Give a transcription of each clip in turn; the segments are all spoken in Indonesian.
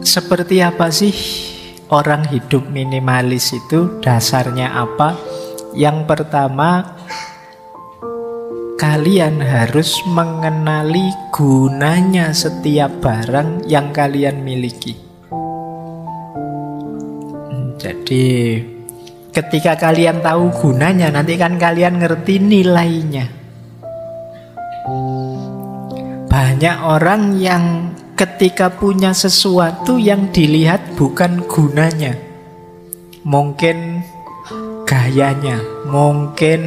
seperti apa sih orang hidup minimalis itu? Dasarnya apa? Yang pertama, kalian harus mengenali gunanya setiap barang yang kalian miliki. Jadi, ketika kalian tahu gunanya, nanti kan kalian ngerti nilainya. Banyak orang yang ketika punya sesuatu yang dilihat bukan gunanya, mungkin gayanya, mungkin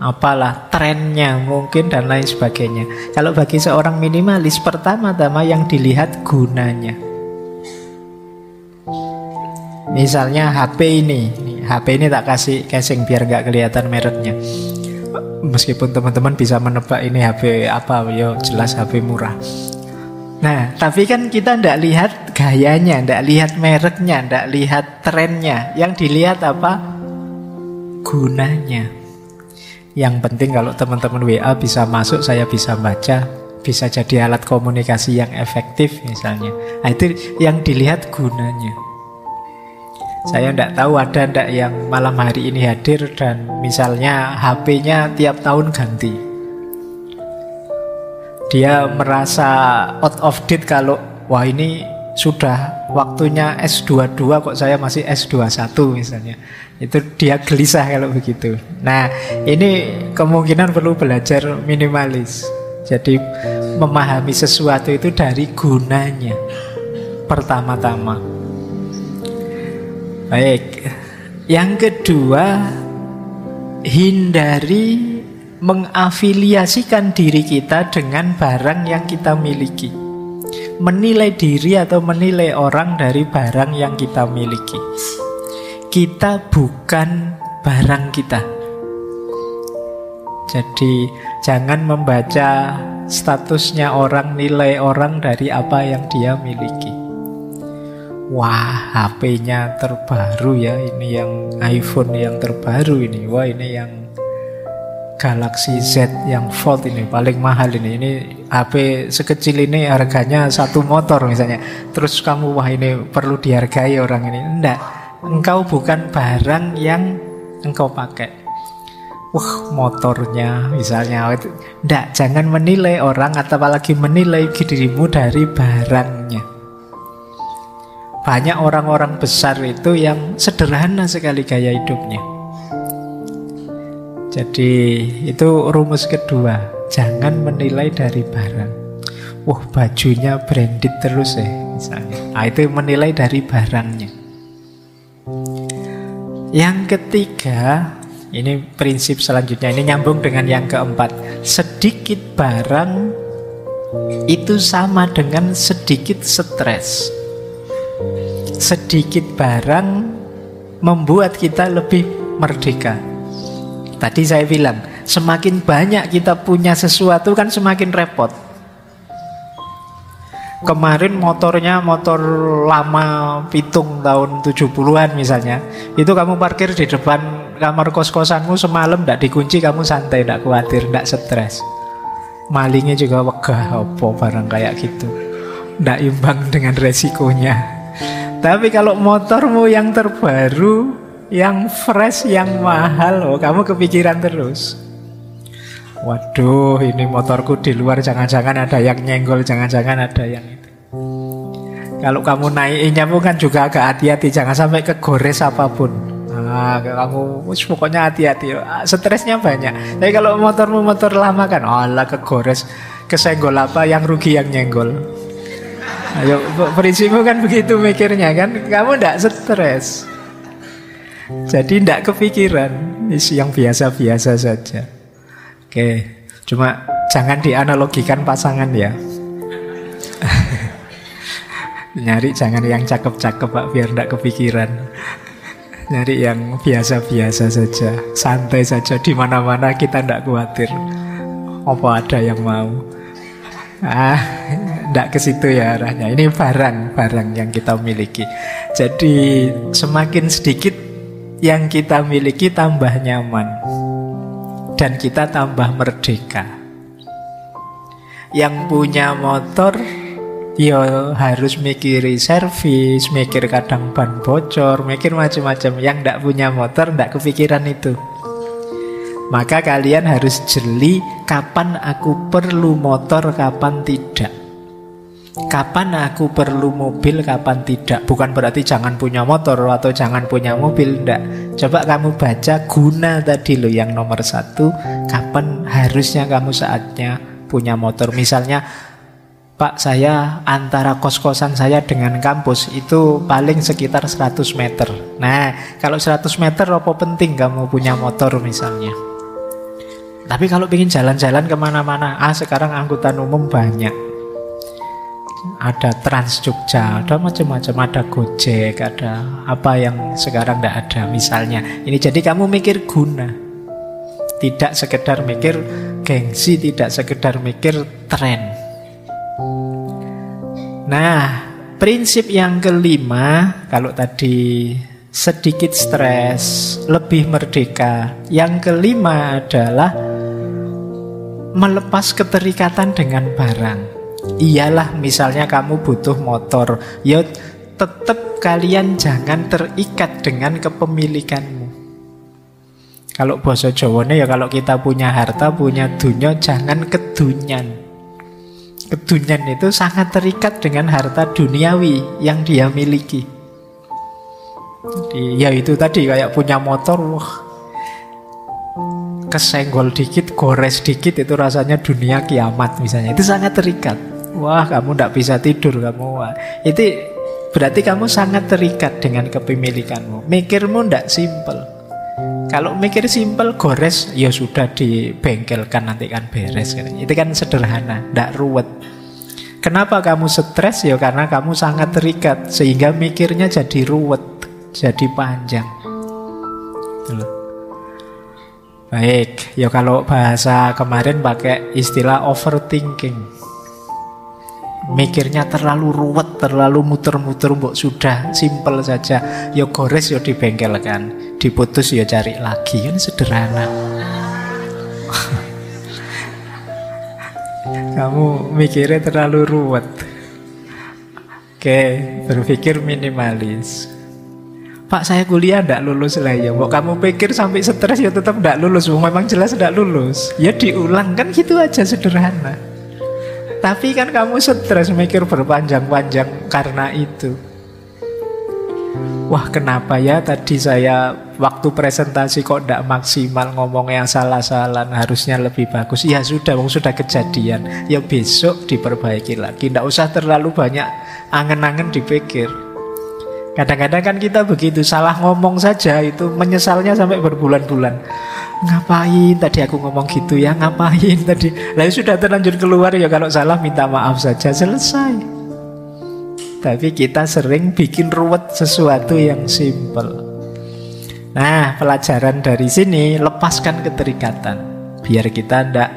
apalah trennya mungkin dan lain sebagainya. Kalau bagi seorang minimalis pertama-tama yang dilihat gunanya. Misalnya HP ini, HP ini tak kasih casing biar nggak kelihatan mereknya. Meskipun teman-teman bisa menebak ini HP apa, yo jelas HP murah. Nah, tapi kan kita ndak lihat gayanya, ndak lihat mereknya, ndak lihat trennya. Yang dilihat apa? Gunanya. Yang penting kalau teman-teman WA bisa masuk, saya bisa baca, bisa jadi alat komunikasi yang efektif misalnya. Nah, itu yang dilihat gunanya. Saya tidak tahu ada ndak yang malam hari ini hadir dan misalnya HP-nya tiap tahun ganti. Dia merasa out of date kalau wah ini sudah waktunya S22 kok saya masih S21 misalnya. Itu dia gelisah kalau begitu. Nah, ini kemungkinan perlu belajar minimalis. Jadi memahami sesuatu itu dari gunanya pertama-tama. Baik. Yang kedua, hindari mengafiliasikan diri kita dengan barang yang kita miliki. Menilai diri atau menilai orang dari barang yang kita miliki. Kita bukan barang kita. Jadi jangan membaca statusnya orang, nilai orang dari apa yang dia miliki. Wah, HP-nya terbaru ya, ini yang iPhone yang terbaru ini. Wah, ini yang Galaxy Z yang Fold ini paling mahal ini. Ini HP sekecil ini harganya satu motor misalnya. Terus kamu wah ini perlu dihargai orang ini. Enggak, engkau bukan barang yang engkau pakai. Wah motornya misalnya Enggak, jangan menilai orang atau apalagi menilai dirimu dari barangnya banyak orang-orang besar itu yang sederhana sekali gaya hidupnya. Jadi itu rumus kedua, jangan menilai dari barang. Wah bajunya branded terus ya misalnya. Nah, itu menilai dari barangnya. Yang ketiga, ini prinsip selanjutnya. Ini nyambung dengan yang keempat. Sedikit barang itu sama dengan sedikit stres sedikit barang membuat kita lebih merdeka. Tadi saya bilang, semakin banyak kita punya sesuatu kan semakin repot. Kemarin motornya motor lama pitung tahun 70-an misalnya Itu kamu parkir di depan kamar kos-kosanmu semalam Tidak dikunci kamu santai, tidak khawatir, tidak stres. Malingnya juga wegah apa barang kayak gitu. Tidak imbang dengan resikonya. Tapi kalau motormu yang terbaru, yang fresh, yang mahal, oh kamu kepikiran terus. Waduh, ini motorku di luar jangan-jangan ada yang nyenggol, jangan-jangan ada yang itu. Kalau kamu naikinnya pun kan juga agak hati-hati, jangan sampai kegores apa pun. Nah, kamu pokoknya hati-hati. Stresnya banyak. Tapi kalau motormu motor lama kan, Allah kegores, kesenggol apa yang rugi yang nyenggol. Ayo, prinsipmu kan begitu mikirnya kan, kamu tidak stres. Jadi tidak kepikiran, isu yang biasa-biasa saja. Oke, cuma jangan dianalogikan pasangan ya. Nyari jangan yang cakep-cakep pak, biar tidak kepikiran. Nyari yang biasa-biasa saja, santai saja di mana-mana kita tidak khawatir. Apa ada yang mau? Ah, tidak ke situ ya arahnya. Ini barang-barang yang kita miliki. Jadi semakin sedikit yang kita miliki tambah nyaman dan kita tambah merdeka. Yang punya motor Ya harus mikiri servis, mikir kadang ban bocor, mikir macam-macam. Yang ndak punya motor ndak kepikiran itu. Maka kalian harus jeli kapan aku perlu motor, kapan tidak. Kapan aku perlu mobil, kapan tidak. Bukan berarti jangan punya motor atau jangan punya mobil, ndak. Coba kamu baca guna tadi loh yang nomor satu. Kapan harusnya kamu saatnya punya motor. Misalnya Pak saya antara kos-kosan saya dengan kampus itu paling sekitar 100 meter Nah kalau 100 meter apa penting kamu punya motor misalnya Tapi kalau ingin jalan-jalan ke mana-mana Ah sekarang angkutan umum banyak Ada Trans Jogja, ada macam-macam Ada Gojek, ada apa yang sekarang tidak ada misalnya Ini jadi kamu mikir guna Tidak sekedar mikir gengsi, tidak sekedar mikir tren Nah, prinsip yang kelima, kalau tadi sedikit stres, lebih merdeka. Yang kelima adalah melepas keterikatan dengan barang. Iyalah misalnya kamu butuh motor, ya tetap kalian jangan terikat dengan kepemilikanmu. Kalau bahasa Jawa ya kalau kita punya harta, punya dunia, jangan kedunyan. Kedunian itu sangat terikat dengan harta duniawi yang dia miliki. Jadi, ya itu tadi kayak punya motor, wah, kesenggol dikit, gores dikit itu rasanya dunia kiamat misalnya. Itu sangat terikat. Wah, kamu tidak bisa tidur kamu. Wah. Itu berarti kamu sangat terikat dengan kepemilikanmu. Mikirmu tidak simple. Kalau mikir simpel gores ya sudah di bengkel kan nanti kan beres. Itu kan sederhana, tidak ruwet. Kenapa kamu stres ya karena kamu sangat terikat sehingga mikirnya jadi ruwet, jadi panjang. Baik, ya kalau bahasa kemarin pakai istilah overthinking mikirnya terlalu ruwet, terlalu muter-muter, mbok sudah simple saja. Ya gores ya dibengkelkan, diputus ya cari lagi kan sederhana. Kamu mikirnya terlalu ruwet. Oke, berpikir minimalis. Pak saya kuliah ndak lulus lah ya. Mau kamu pikir sampai stres ya tetap ndak lulus. Memang jelas ndak lulus. Ya diulang kan gitu aja sederhana. Tapi kan kamu stres mikir berpanjang-panjang karena itu. Wah kenapa ya tadi saya waktu presentasi kok tidak maksimal ngomongnya salah-salah harusnya lebih bagus. Ya sudah, wong sudah kejadian. Ya besok diperbaiki lagi. Tidak usah terlalu banyak angen-angen dipikir. Kadang-kadang kan kita begitu salah ngomong saja itu menyesalnya sampai berbulan-bulan. Ngapain? Tadi aku ngomong gitu ya Ngapain? Tadi. Lalu ya sudah terlanjur keluar ya Kalau salah minta maaf saja Selesai. Tapi kita sering bikin ruwet sesuatu yang simple Nah pelajaran dari sini Lepaskan keterikatan. Biar kita tidak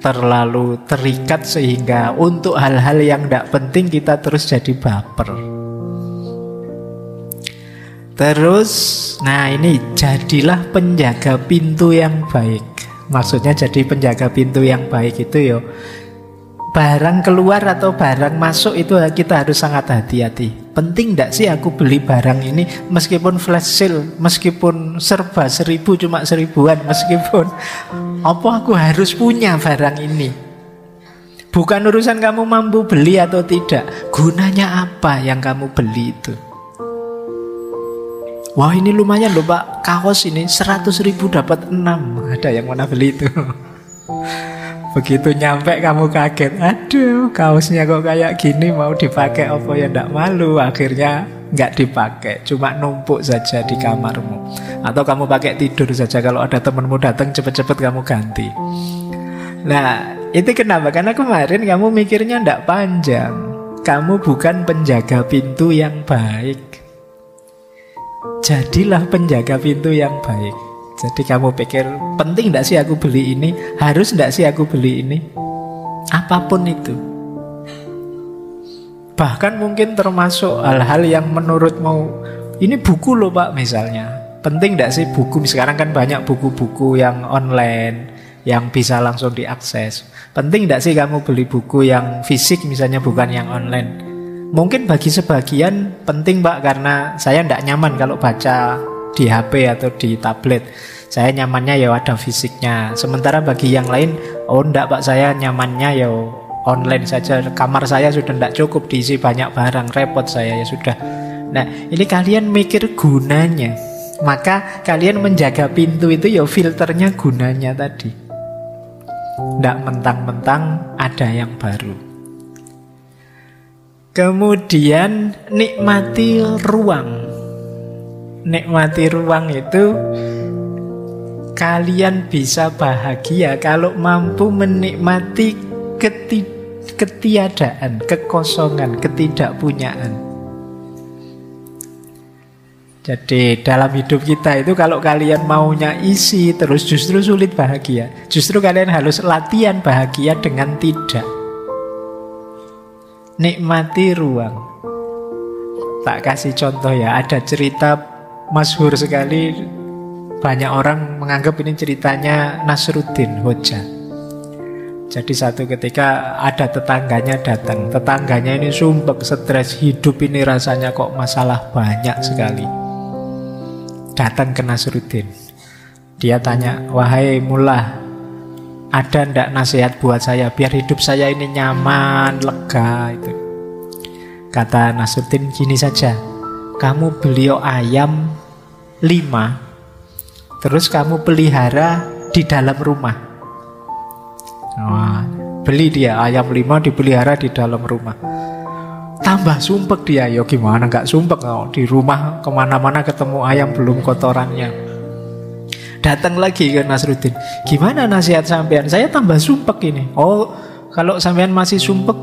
terlalu terikat Sehingga untuk hal-hal yang tidak penting Kita terus jadi baper Terus, nah ini jadilah penjaga pintu yang baik. Maksudnya jadi penjaga pintu yang baik itu yo barang keluar atau barang masuk itu kita harus sangat hati-hati. Penting tidak sih aku beli barang ini meskipun flash sale, meskipun serba seribu cuma seribuan, meskipun apa aku harus punya barang ini. Bukan urusan kamu mampu beli atau tidak, gunanya apa yang kamu beli itu. Wah ini lumayan loh pak. Kaos ini 100 ribu dapat 6 Ada yang mana beli itu. Begitu nyampe kamu kaget Aduh kaosnya kok kayak gini Mau dipakai apa ya ndak malu. Akhirnya nggak dipakai Cuma numpuk saja di kamarmu. Atau kamu pakai tidur saja Kalau ada temenmu datang cepet-cepet kamu ganti. Nah itu kenapa? Karena kemarin kamu mikirnya ndak panjang. Kamu bukan penjaga pintu yang baik Jadilah penjaga pintu yang baik. Jadi kamu pikir penting tidak sih aku beli ini? Harus tidak sih aku beli ini? Apa pun itu. Bahkan mungkin termasuk hal-hal yang menurutmu ini buku loh pak misalnya. Penting tidak sih buku? Sekarang kan banyak buku-buku yang online yang bisa langsung diakses. Penting tidak sih kamu beli buku yang fisik misalnya bukan yang online? Mungkin bagi sebagian penting Pak karena saya tidak nyaman kalau baca di HP atau di tablet. Saya nyamannya ya ada fisiknya. Sementara bagi yang lain, oh enggak Pak saya nyamannya ya online saja. Kamar saya sudah tidak cukup diisi banyak barang, repot saya ya sudah. Nah, ini kalian mikir gunanya. Maka kalian menjaga pintu itu ya filternya gunanya tadi. Tidak mentang-mentang ada yang baru. Kemudian nikmati ruang. Nikmati ruang itu kalian bisa bahagia kalau mampu menikmati ketiadaan, kekosongan, ketidakpunyaan. Jadi dalam hidup kita itu kalau kalian maunya isi terus justru sulit bahagia. Justru kalian harus latihan bahagia dengan tidak. Nikmati ruang. Tak kasih contoh ya, ada cerita masyhur sekali banyak orang menganggap ini ceritanya Nasruddin Hoja. Jadi satu ketika ada tetangganya datang, tetangganya ini sumpek, stres hidup ini rasanya kok masalah banyak sekali datang ke Nasruddin. Dia tanya, wahai mullah, ada ndak nasihat buat saya biar hidup saya ini nyaman, lega itu. Kata Nasruddin gini saja, kamu beli ayam lima, terus kamu pelihara di dalam rumah. Wah, beli dia ayam lima dipelihara di dalam rumah tambah sumpek dia ya gimana nggak sumpek oh, di rumah ke mana-mana ketemu ayam belum kotorannya datang lagi ke Nasruddin. Gimana nasihat sampean? Saya tambah sumpek ini. Oh kalau sampean masih sumpek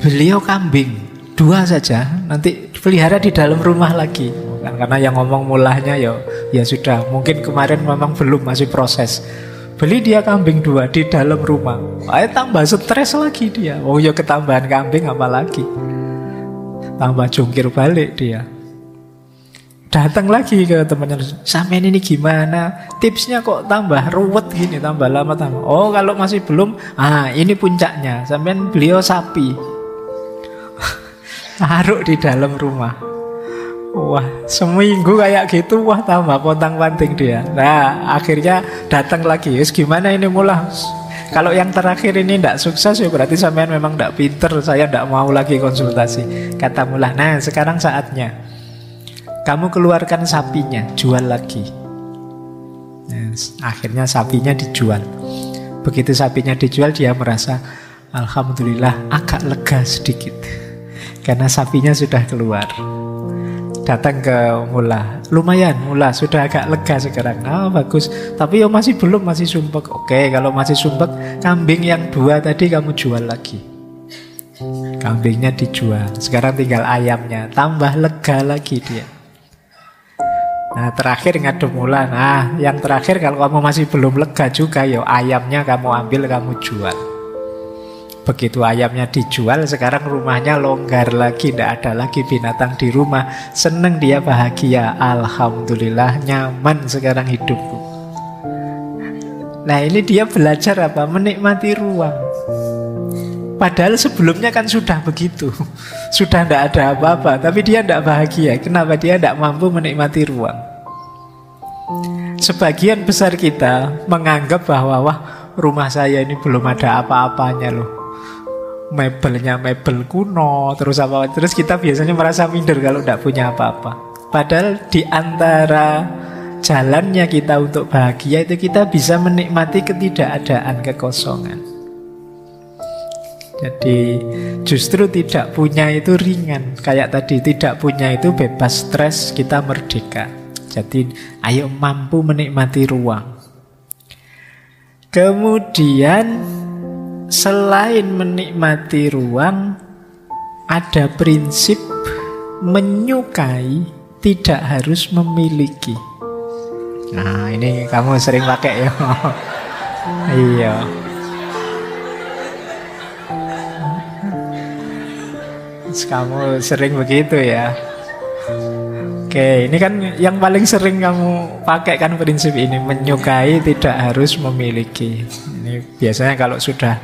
beliau kambing. Dua saja. Nanti pelihara di dalam rumah lagi. Karena yang ngomong mulahnya ya ya sudah. Mungkin kemarin memang belum masih proses. Beli dia kambing dua di dalam rumah. Ayo tambah stres lagi dia. Oh ya ketambahan kambing apa lagi? Tambah jungkir balik dia datang lagi ke temannya sampean ini gimana tipsnya kok tambah ruwet gini tambah lama tambah oh kalau masih belum ah ini puncaknya sampean beliau sapi taruh di dalam rumah Wah, seminggu kayak gitu, wah tambah pontang panting dia. Nah, akhirnya datang lagi. Yes, gimana ini mulai? Kalau yang terakhir ini tidak sukses ya berarti sampean memang tidak pinter. Saya tidak mau lagi konsultasi. Kata mulah, nah sekarang saatnya. Kamu keluarkan sapinya, jual lagi. Nah, akhirnya sapinya dijual. Begitu sapinya dijual dia merasa Alhamdulillah agak lega sedikit. Karena sapinya sudah keluar. Datang ke mula. Lumayan mula sudah agak lega sekarang. Ah bagus. Tapi yo masih belum masih sumpek. Oke kalau masih sumpek kambing yang dua tadi kamu jual lagi. Kambingnya dijual. Sekarang tinggal ayamnya. Tambah lega lagi dia Nah terakhir ngadem mula Nah yang terakhir kalau kamu masih belum lega juga yo ayamnya kamu ambil kamu jual Begitu ayamnya dijual, sekarang rumahnya longgar lagi, tidak ada lagi binatang di rumah. Seneng dia bahagia, alhamdulillah nyaman sekarang hidupku. Nah ini dia belajar apa? Menikmati ruang. Padahal sebelumnya kan sudah begitu, sudah tidak ada apa-apa, tapi dia tidak bahagia. Kenapa? Dia tidak mampu menikmati ruang? Sebagian besar kita menganggap bahwa wah rumah saya ini belum ada apa-apanya loh. Mebelnya mebel kuno terus apa? Terus kita biasanya merasa minder kalau tidak punya apa-apa. Padahal di antara jalannya kita untuk bahagia itu kita bisa menikmati ketidakadaan kekosongan jadi justru tidak punya itu ringan kayak tadi tidak punya itu bebas stres kita merdeka jadi ayo mampu menikmati ruang kemudian selain menikmati ruang, ada prinsip menyukai tidak harus memiliki. Nah, ini kamu sering pakai ya. iya. Kamu sering begitu ya. Oke, ini kan yang paling sering kamu pakai kan prinsip ini menyukai tidak harus memiliki. Ini biasanya kalau sudah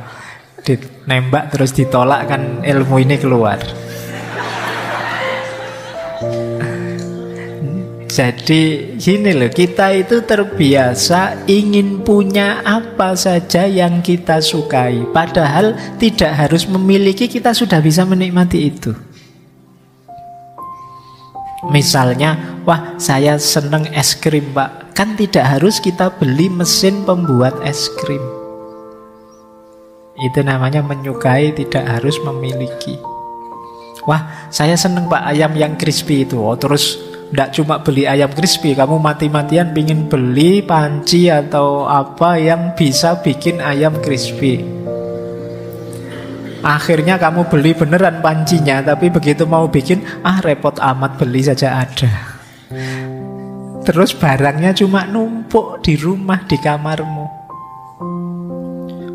ditembak terus ditolak kan ilmu ini keluar. Jadi gini loh, kita itu terbiasa ingin punya apa saja yang kita sukai. Padahal tidak harus memiliki, kita sudah bisa menikmati itu. Misalnya, wah saya seneng es krim pak. Kan tidak harus kita beli mesin pembuat es krim. Itu namanya menyukai, tidak harus memiliki. Wah, saya seneng pak ayam yang crispy itu. Oh, terus tidak cuma beli ayam crispy, kamu mati-matian pingin beli panci atau apa yang bisa bikin ayam crispy. Akhirnya kamu beli beneran pancinya, tapi begitu mau bikin, ah repot amat beli saja ada. Terus barangnya cuma numpuk di rumah, di kamarmu.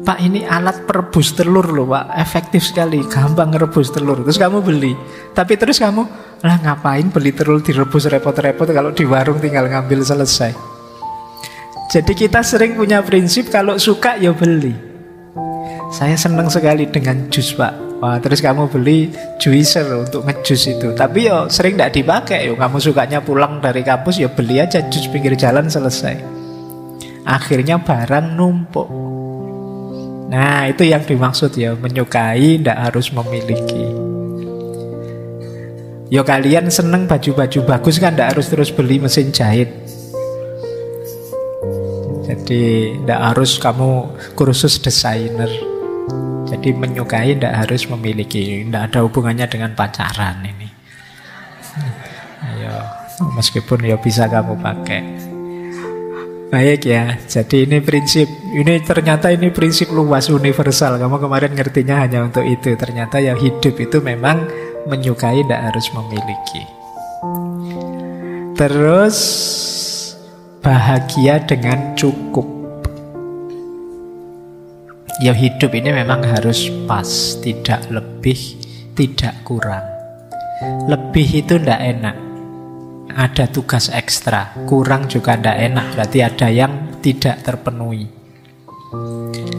Pak ini alat perebus telur loh pak Efektif sekali, gampang ngerebus telur Terus kamu beli Tapi terus kamu lah ngapain beli telur direbus repot-repot Kalau di warung tinggal ngambil selesai? Jadi kita sering punya prinsip Kalau suka ya beli. Saya senang sekali dengan jus pak. Wah, terus kamu beli juicer untuk ngejus itu. Tapi yo sering tidak dipakai. Yo Kamu sukanya pulang dari kampus ya beli aja jus pinggir jalan selesai. Akhirnya barang numpuk. Nah, itu yang dimaksud ya, menyukai tidak harus memiliki. Yo kalian seneng baju-baju bagus kan tidak harus terus beli mesin jahit. Jadi tidak harus kamu kursus desainer. Jadi menyukai tidak harus memiliki, tidak ada hubungannya dengan pacaran ini. Ayo, meskipun ya bisa kamu pakai. Baik ya, jadi ini prinsip, ini ternyata ini prinsip luas universal. Kamu kemarin ngertinya hanya untuk itu. Ternyata yang hidup itu memang menyukai, tidak harus memiliki. Terus bahagia dengan cukup. Ya hidup ini memang harus pas, tidak lebih, tidak kurang. Lebih itu tidak enak ada tugas ekstra, kurang juga tidak enak, berarti ada yang tidak terpenuhi.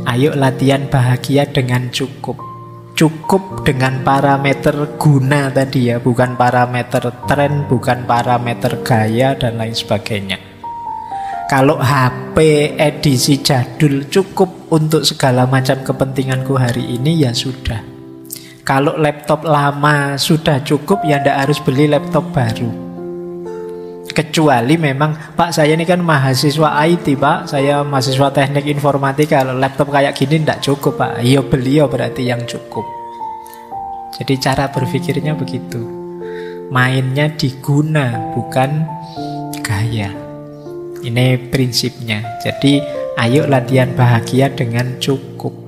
Ayo latihan bahagia dengan cukup. Cukup dengan parameter guna tadi ya, bukan parameter tren, bukan parameter gaya dan lain sebagainya. Kalau HP edisi jadul cukup untuk segala macam kepentinganku hari ini ya sudah. Kalau laptop lama sudah cukup ya ndak harus beli laptop baru. Kecuali memang Pak saya ini kan mahasiswa IT Pak. Saya mahasiswa teknik informatika. Kalau laptop kayak gini tidak cukup Pak. Iya beliau berarti yang cukup. Jadi cara berpikirnya begitu. Mainnya diguna bukan gaya. Ini prinsipnya. Jadi ayo latihan bahagia dengan cukup